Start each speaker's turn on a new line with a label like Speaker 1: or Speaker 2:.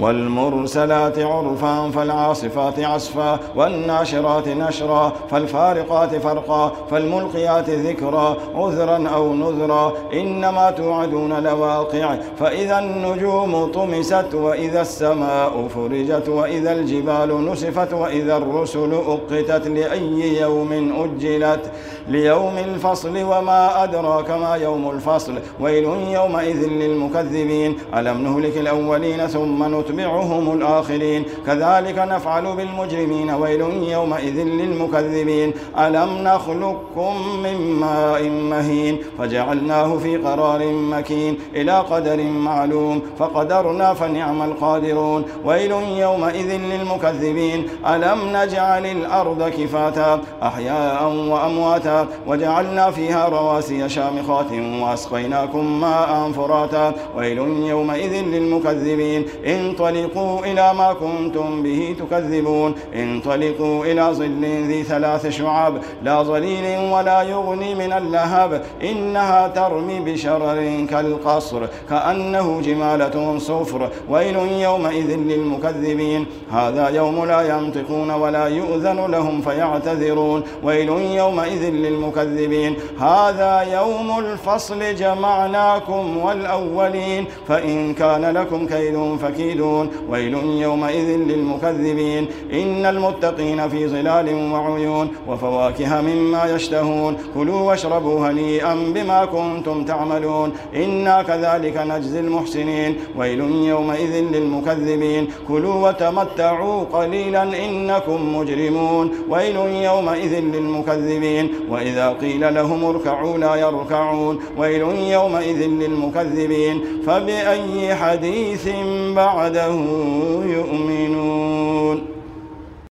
Speaker 1: والمرسلات عرفا فالعاصفات عصفا والناشرات نشرا فالفارقات فرقا فالملقيات ذكرا عذرا أو نذرا إنما توعدون لواقع فإذا النجوم طمست وإذا السماء فرجت وإذا الجبال نسفت وإذا الرسل أقتت لأي يوم أجلت ليوم الفصل وما أدراك ما يوم الفصل ويل يومئذ للمكذبين ألم نهلك الأولين ثم نتبعهم الآخرين. كذلك نفعل بالمجرمين ويل يومئذ للمكذبين. ألم نخلقكم من ماء مهين فجعلناه في قرار مكين إلى قدر معلوم. فقدرنا فنعم القادرون. ويل يومئذ للمكذبين. ألم نجعل الأرض كفاتا أحياء وأمواتا وجعلنا فيها رواسي شامخات وأسقيناكم ماء فراتا ويل يومئذ للمكذبين. انطلقوا إلى ما كنتم به تكذبون. انطلقوا إلى ظل ذي ثلاث شعاب لا ظليل ولا يغني من اللهب. إنها ترمي بشرر كالقصر كأنه جمالة صفر. ويل يومئذ للمكذبين. هذا يوم لا ينطقون ولا يؤذن لهم فيعتذرون. ويل يومئذ للمكذبين. هذا يوم الفصل جمعناكم والأولين. فإن كان لكم كيد فكيدون ويل يومئذ للمكذبين. إن المتقين في ظلال وعيون. وفواكه مما يشتهون. كلوا واشربوا هنيئا بما كنتم تعملون. إنا كذلك نجزي المحسنين. ويل يومئذ للمكذبين. كلوا وتمتعوا قليلا إنكم مجرمون. ويل يومئذ للمكذبين. وإذا قيل لهم اركعوا لا يركعون. ويل يومئذ للمكذبين. فبأي حديث بعده يؤمنون